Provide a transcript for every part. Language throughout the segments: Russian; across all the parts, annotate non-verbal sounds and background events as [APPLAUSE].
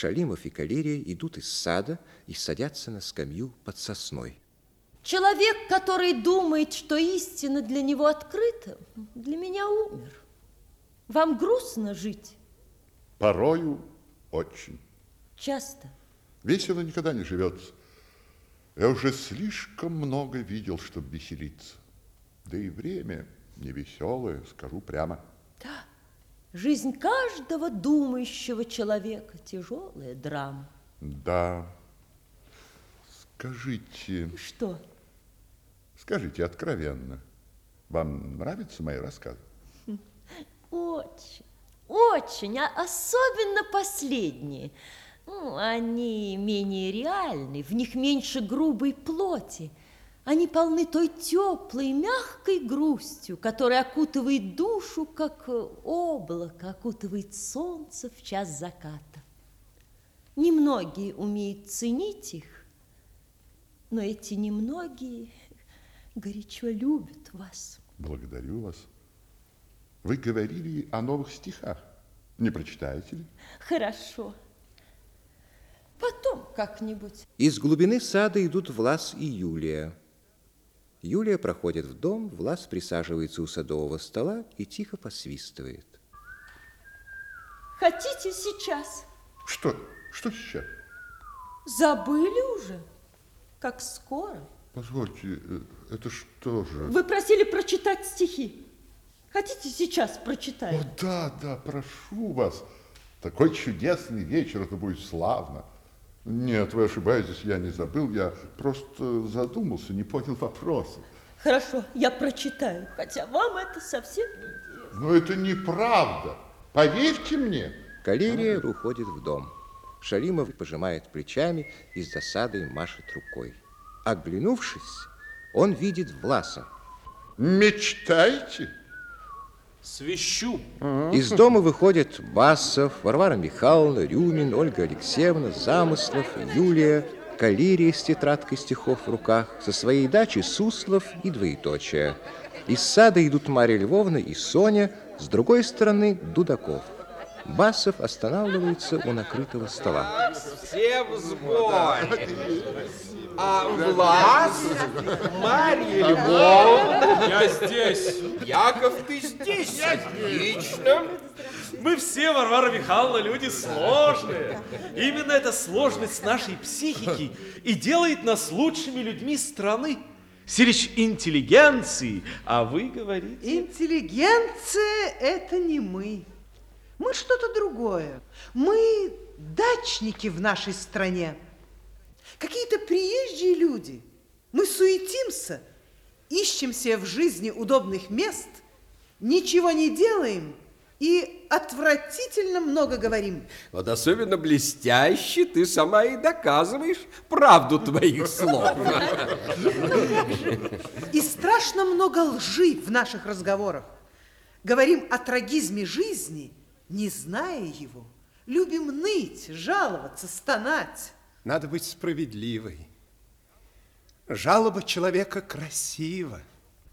Шалимов и Калерия идут из сада и садятся на скамью под сосной. Человек, который думает, что истина для него открыта, для меня умер. Вам грустно жить? Порою очень. Часто. Весело никогда не живется. Я уже слишком много видел, чтобы веселиться. Да и время невеселое, скажу прямо. Да, жизнь каждого думающего человека тяжелая драма. Да. Скажите... Что? Скажите откровенно, вам нравятся мои рассказы? Очень, очень, а особенно последние. Ну, они менее реальны, в них меньше грубой плоти. Они полны той теплой, мягкой грустью, которая окутывает душу, как облако окутывает солнце в час заката. Немногие умеют ценить их, но эти немногие горячо любят вас. Благодарю вас. Вы говорили о новых стихах. Не прочитаете ли? Хорошо. Потом как-нибудь. Из глубины сада идут Влас и Юлия. Юлия проходит в дом, Влас присаживается у садового стола и тихо посвистывает. Хотите сейчас? Что? Что сейчас? Забыли уже? Как скоро? Позвольте, э, это что же? Вы просили прочитать стихи. Хотите сейчас прочитать? О, да, да, прошу вас. Такой чудесный вечер, это будет славно. Нет, вы ошибаетесь, я не забыл, я просто задумался, не понял вопроса. Хорошо, я прочитаю, хотя вам это совсем не интересно. Но это неправда, поверьте мне. Калерия уходит в дом. Шалимов пожимает плечами и с досадой машет рукой. Оглянувшись, он видит Власа. Мечтаете? Свищу. Из дома выходят Басов, Варвара Михайловна, Рюмин, Ольга Алексеевна, Замыслов, Юлия, Калерия с тетрадкой стихов в руках, со своей дачи Суслов и двоеточие. Из сада идут Марья Львовна и Соня, с другой стороны Дудаков. Басов останавливается у накрытого стола. Все в сборе. А Влас, Марья Львовна. Я здесь. Яков, ты здесь. Отлично. Мы все, Варвара Михайловна, люди сложные. Именно эта сложность нашей психики и делает нас лучшими людьми страны. Сирич интеллигенции, а вы говорите... Интеллигенция – это не мы. Мы что-то другое. Мы дачники в нашей стране. Какие-то приезжие люди. Мы суетимся, ищем себе в жизни удобных мест, ничего не делаем и отвратительно много говорим. Вот особенно блестяще ты сама и доказываешь правду твоих слов. [LAUGHS] И страшно много лжи в наших разговорах. Говорим о трагизме жизни, не зная его. Любим ныть, жаловаться, стонать. Надо быть справедливой. Жалоба человека красива.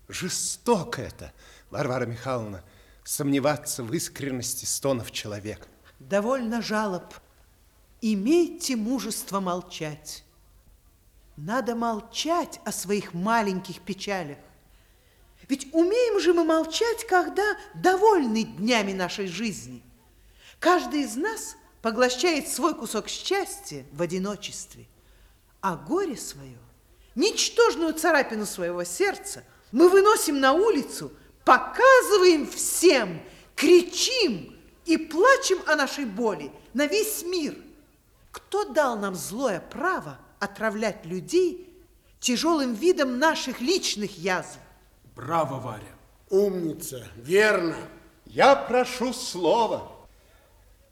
Жестоко это, Варвара Михайловна, сомневаться в искренности стонов человека. Довольно жалоб. Имейте мужество молчать. Надо молчать о своих маленьких печалях. Ведь умеем же мы молчать, когда довольны днями нашей жизни. Каждый из нас поглощает свой кусок счастья в одиночестве, а горе свое, ничтожную царапину своего сердца мы выносим на улицу, показываем всем, кричим и плачем о нашей боли на весь мир. Кто дал нам злое право отравлять людей тяжелым видом наших личных язв? Браво, Варя. Умница, верно. Я прошу слова.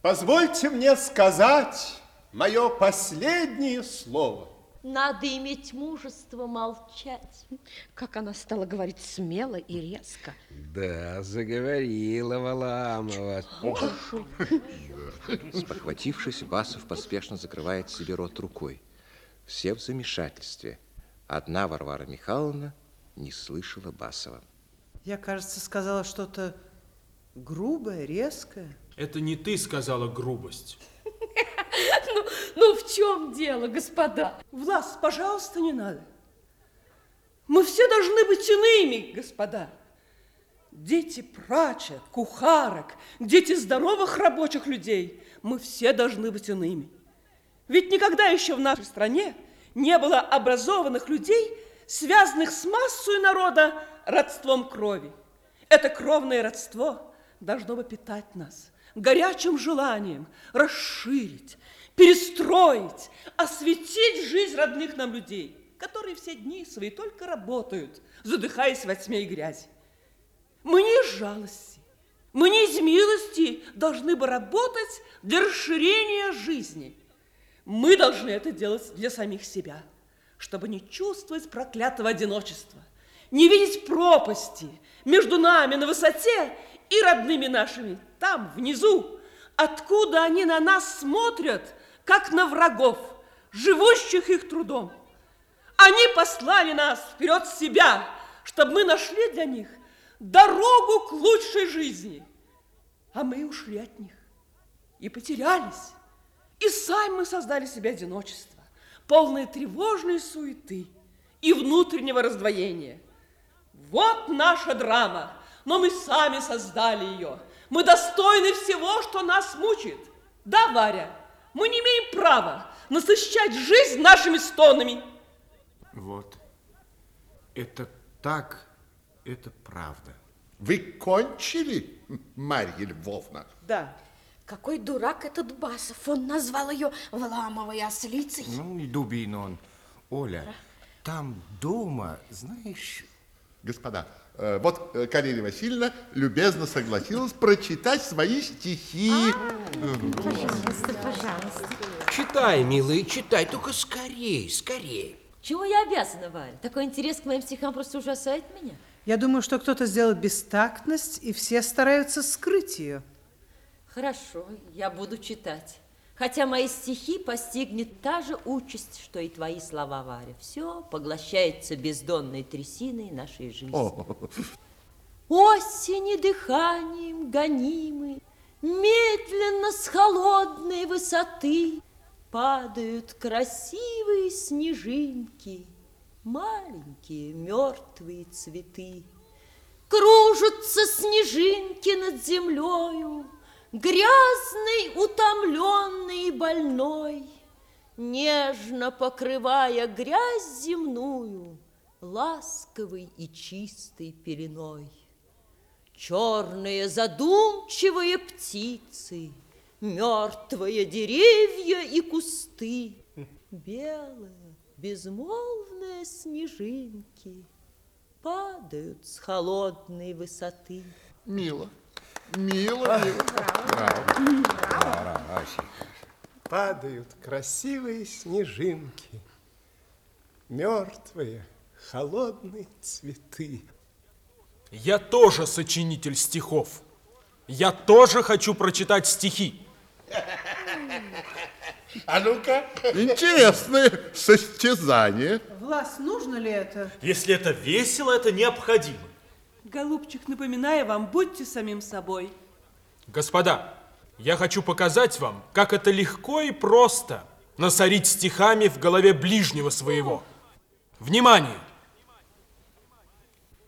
Позвольте мне сказать мое последнее слово. Надо иметь мужество молчать. Как она стала говорить смело и резко. Да, заговорила Валамова. Спохватившись, Басов поспешно закрывает себе рот рукой. Все в замешательстве. Одна Варвара Михайловна не слышала Басова. Я, кажется, сказала что-то грубое, резкое. Это не ты сказала грубость. [LAUGHS] Ну, в чем дело, господа? Влас, пожалуйста, не надо. Мы все должны быть иными, господа. Дети прачек, кухарок, дети здоровых рабочих людей. Мы все должны быть иными. Ведь никогда еще в нашей стране не было образованных людей, связанных с массой народа родством крови. Это кровное родство должно бы питать нас горячим желанием расширить, перестроить, осветить жизнь родных нам людей, которые все дни свои только работают, задыхаясь во тьме и грязи. Мы не из жалости, мы не из милости должны бы работать для расширения жизни. Мы должны это делать для самих себя, чтобы не чувствовать проклятого одиночества, не видеть пропасти между нами на высоте и родными нашими там, внизу, откуда они на нас смотрят, как на врагов, живущих их трудом. Они послали нас вперед себя, чтобы мы нашли для них дорогу к лучшей жизни. А мы ушли от них и потерялись. И сами мы создали себе одиночество, полное тревожной суеты и внутреннего раздвоения. Вот наша драма, но мы сами создали ее. Мы достойны всего, что нас мучает. Да, Варя, мы не имеем права насыщать жизнь нашими стонами. Вот. Это так, это правда. Вы кончили, Марья Львовна? Да. Какой дурак этот Басов. Он назвал ее Вламовой ослицей. Ну и дубин он. Оля, там дома, знаешь... Господа, э, вот э, Карелия Васильевна любезно согласилась прочитать свои стихи. Пожалуйста, пожалуйста. Читай, милый, читай, только скорей, скорей. Чего я обязана, Варя? Такой интерес к моим стихам просто ужасает меня. Я думаю, что кто-то сделал бестактность, и все стараются скрыть ее. Хорошо, я буду читать. Хотя мои стихи постигнет та же участь, что и твои слова, Варя. Все поглощается бездонной трясиной нашей жизни. О, Осени дыханием гонимы, Медленно с холодной высоты Падают красивые снежинки, Маленькие мертвые цветы. Кружатся снежинки над землею, Грязный, утомленный и больной, Нежно покрывая грязь земную Ласковой и чистой пеленой. Черные задумчивые птицы, Мертвые деревья и кусты, Белые безмолвные снежинки Падают с холодной высоты. мило, мило, мило. Падают красивые снежинки, мертвые, холодные цветы. Я тоже сочинитель стихов. Я тоже хочу прочитать стихи. [LAUGHS] А ну-ка, интересное состязание. Влас, нужно ли это? Если это весело, это необходимо. Голубчик, напоминаю вам, будьте самим собой. Господа, я хочу показать вам, как это легко и просто насорить стихами в голове ближнего своего. Внимание!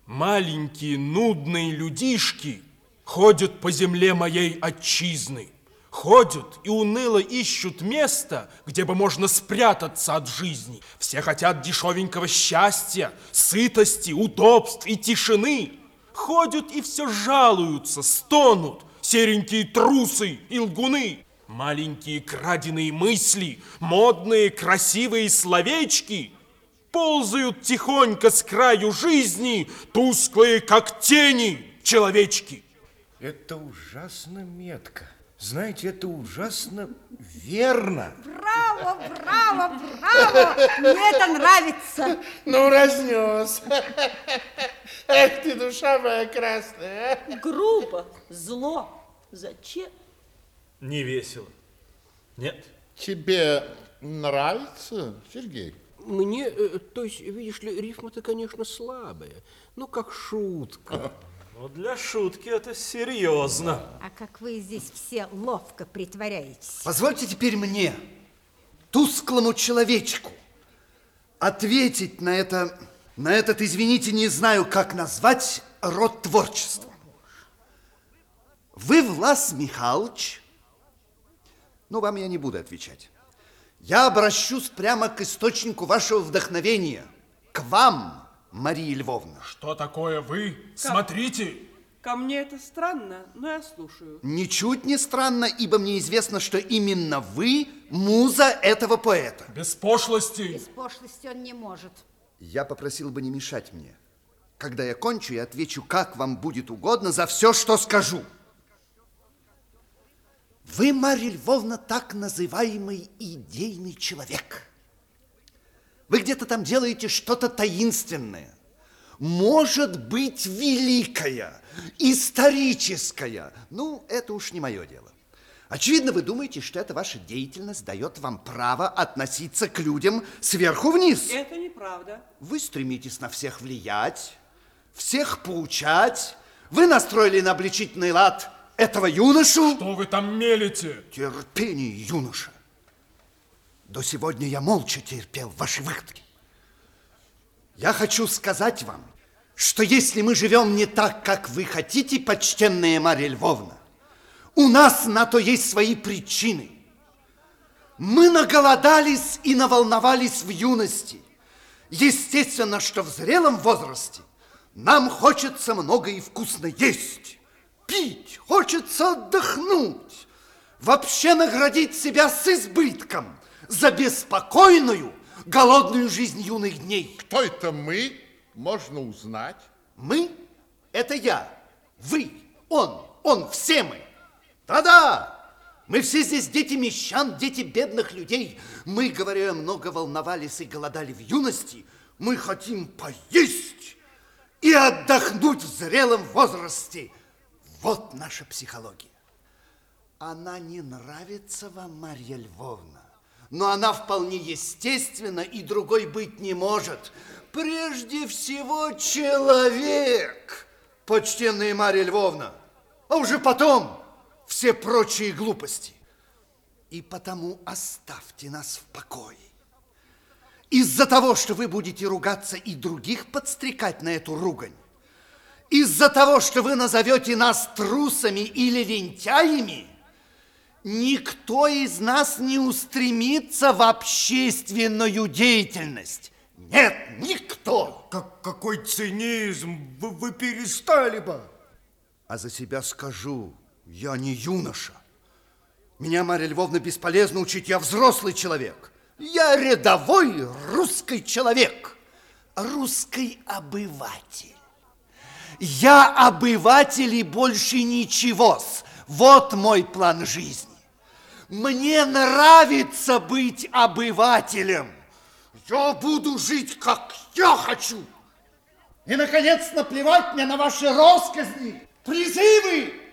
Маленькие нудные людишки ходят по земле моей отчизны. Ходят и уныло ищут место, где бы можно спрятаться от жизни. Все хотят дешевенького счастья, сытости, удобств и тишины. Ходят и все жалуются, стонут, серенькие трусы и лгуны. Маленькие краденые мысли, модные красивые словечки ползают тихонько с краю жизни, тусклые, как тени, человечки. Это ужасно метко. Знаете, это ужасно верно. Браво, браво, браво! Мне это нравится. Ну, разнес. Эх ты, душа моя красная. а. Грубо, зло. Зачем? Не весело. Нет? Тебе нравится, Сергей? Мне, э, то есть, видишь ли, рифма-то, конечно, слабая. Ну, как шутка. Ну, для шутки это серьезно. А как вы здесь все ловко притворяетесь. Позвольте теперь мне. тусклому человечку ответить на это, на этот, извините, не знаю, как назвать, род творчества. Вы, Влас Михайлович, ну, вам я не буду отвечать. Я обращусь прямо к источнику вашего вдохновения, к вам, Мария Львовна. Что такое вы? Смотрите! Ко мне это странно, но я слушаю. Ничуть не странно, ибо мне известно, что именно вы муза этого поэта. Без пошлости. Без пошлости он не может. Я попросил бы не мешать мне. Когда я кончу, я отвечу, как вам будет угодно за все, что скажу. Вы, Марья Львовна, так называемый идейный человек. Вы где-то там делаете что-то таинственное. Может быть, великое, историческое. Ну, это уж не мое дело. Очевидно, вы думаете, что эта ваша деятельность дает вам право относиться к людям сверху вниз. Это неправда. Вы стремитесь на всех влиять, всех поучать. Вы настроили на обличительный лад этого юношу. Что вы там мелите? Терпение, юноша. До сегодня я молча терпел ваши выходки. Я хочу сказать вам, что если мы живем не так, как вы хотите, почтенная Марья Львовна, у нас на то есть свои причины. Мы наголодались и наволновались в юности. Естественно, что в зрелом возрасте нам хочется много и вкусно есть, пить, хочется отдохнуть, вообще наградить себя с избытком за беспокойную, голодную жизнь юных дней. Кто это мы? Можно узнать. Мы? Это я. Вы. Он. Он. Все мы. Да-да. Мы все здесь дети мещан, дети бедных людей. Мы, говорю я, много волновались и голодали в юности. Мы хотим поесть и отдохнуть в зрелом возрасте. Вот наша психология. Она не нравится вам, Марья Львовна, но она вполне естественна и другой быть не может. Прежде всего человек, почтенная Марья Львовна, а уже потом все прочие глупости. И потому оставьте нас в покое. Из-за того, что вы будете ругаться и других подстрекать на эту ругань, из-за того, что вы назовете нас трусами или лентяями, никто из нас не устремится в общественную деятельность. Нет, никто. Как, какой цинизм! Вы, вы перестали бы. А за себя скажу, я не юноша. Меня, Марья Львовна, бесполезно учить, я взрослый человек. Я рядовой русский человек, русский обыватель. Я обыватель и больше ничего. Вот мой план жизни. Мне нравится быть обывателем. Я буду жить, как я хочу. И, наконец, наплевать мне на ваши росказни, призывы,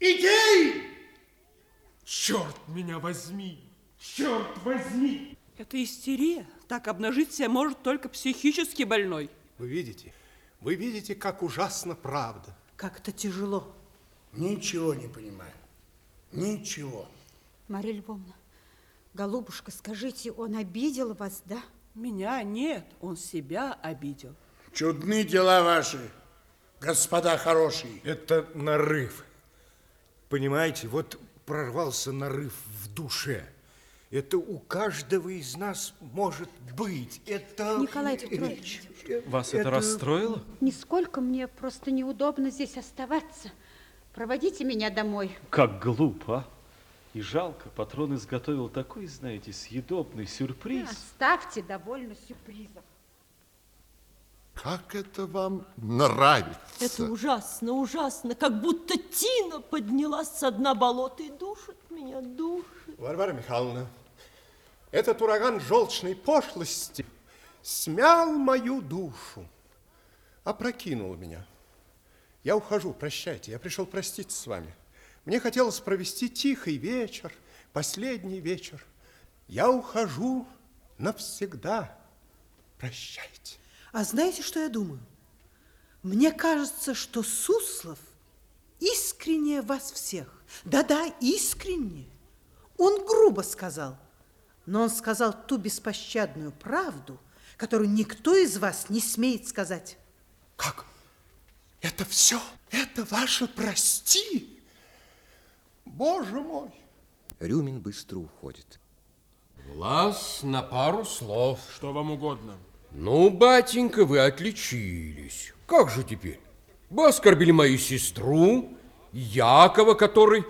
идеи. Черт меня возьми! Черт возьми! Это истерия. Так обнажить себя может только психически больной. Вы видите? Вы видите, как ужасно правда. Как это тяжело. Ничего не понимаю. Ничего. Марья Львовна, голубушка, скажите, он обидел вас, да? Меня нет, он себя обидел. Чудны дела ваши, господа хорошие. Это нарыв. Понимаете, вот прорвался нарыв в душе. Это у каждого из нас может быть. Это... Николай Петрович. Вас это, это расстроило? Нисколько мне просто неудобно здесь оставаться. Проводите меня домой. Как глупо, а? И жалко, патрон изготовил такой, знаете, съедобный сюрприз. Оставьте довольно сюрпризов. Как это вам нравится? Это ужасно, ужасно, как будто Тина поднялась с дна болота и душит меня, душит. Варвара Михайловна, этот ураган желчной пошлости смял мою душу, опрокинул меня. Я ухожу, прощайте, я пришел проститься с вами. Мне хотелось провести тихий вечер, последний вечер. Я ухожу навсегда. Прощайте. А знаете, что я думаю? Мне кажется, что Суслов искреннее вас всех. Да-да, искренне. Он грубо сказал. но он сказал ту беспощадную правду, которую никто из вас не смеет сказать. Как? Это все? Это ваше прости? Боже мой! Рюмин быстро уходит. Влас на пару слов. Что вам угодно. Ну, батенька, вы отличились. Как же теперь? Вы оскорбили мою сестру, Якова, который...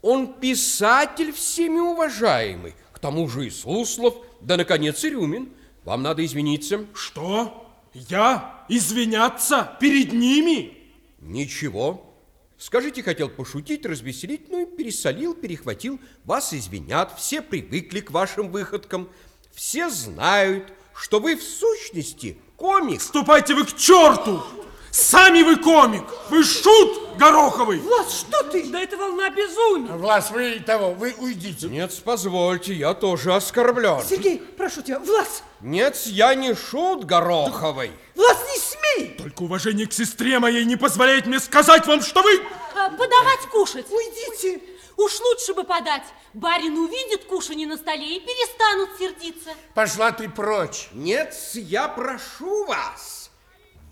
Он писатель всеми уважаемый. К тому же и Суслов, да, наконец, и Рюмин. Вам надо извиниться. Что? Я? Извиняться? Перед ними? Ничего. Скажите, хотел пошутить, развеселить, ну и пересолил, перехватил. Вас извинят, все привыкли к вашим выходкам. Все знают, что вы в сущности комик. Ступайте вы к черту! Сами вы комик! Вы шут Гороховый! Влас, что ты? Да это волна безумия. Влас, вы того, вы уйдите. Нет, позвольте, я тоже оскорблен. Сергей, прошу тебя, Влас! Нет, я не шут Гороховой. Влас, не смей! Только уважение к сестре моей не позволяет мне сказать вам, что вы... А, подавать кушать. Уйдите. Уж лучше бы подать. Барин увидит кушанье на столе и перестанут сердиться. Пошла ты прочь. Нет, я прошу вас.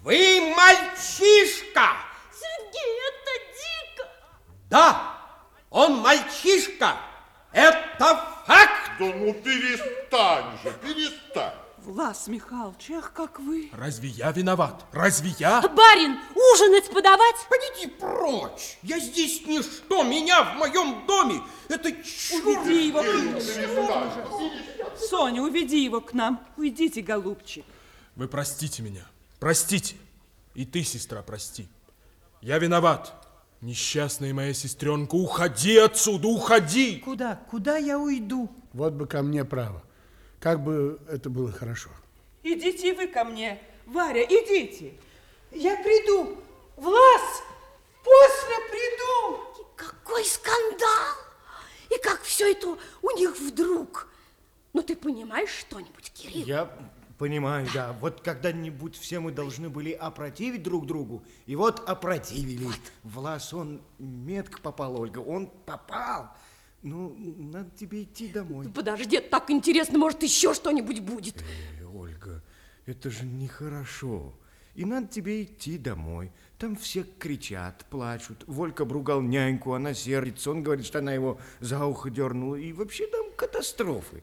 Вы мальчишка. Сергей, это дико. Да, он мальчишка. Это факт. Да ну перестань же, перестань. Влас Михайлович, ах, как вы. Разве я виноват? Разве я? Барин, ужинать подавать? Пойдите прочь. Я здесь ничто. Меня в моем доме. Это черт. Уведи его к. Соня, уведи его к нам. Уйдите, голубчик. Вы простите меня. Простите. И ты, сестра, прости. Я виноват. Несчастная моя сестренка, уходи отсюда, уходи! Куда? Куда я уйду? Вот бы ко мне право. Как бы это было хорошо. Идите вы ко мне. Варя, идите. Я приду. Влас, после приду. Какой скандал! И как все это у них вдруг? Ну, ты понимаешь что-нибудь, Кирилл? Я понимаю, да. Вот когда-нибудь все мы должны были опротивить друг другу. И вот опротивили. Влас, он метко попал, Ольга. Он попал. Ну, надо тебе идти домой. Подожди, так интересно, может, еще что-нибудь будет. Эй, Ольга, это же нехорошо. И надо тебе идти домой. Там все кричат, плачут. Волька бругал няньку, она сердится. Он говорит, что она его за ухо дернула. И вообще там катастрофы.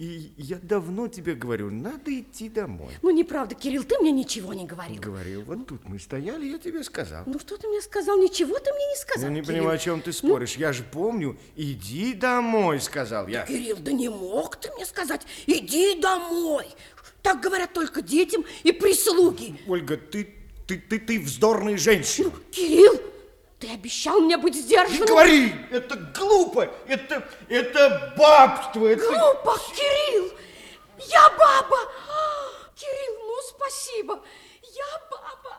И я давно тебе говорю, надо идти домой. Ну, неправда, Кирилл, ты мне ничего не говорил. Говорил, вот тут мы стояли, я тебе сказал. Ну, что ты мне сказал? Ничего ты мне не сказал, Я не Кирилл. понимаю, о чем ты споришь. Я же помню, иди домой, сказал я. Кирилл, да не мог ты мне сказать, иди домой. Так говорят только детям и прислуги. Ольга, ты, ты, ты, ты вздорная женщина. Кирилл, ты обещал мне быть сдержанным. Не говори, это глупо, это, это бабство. Это... Глупо, Кирилл, я баба. Кирилл, ну спасибо, я баба.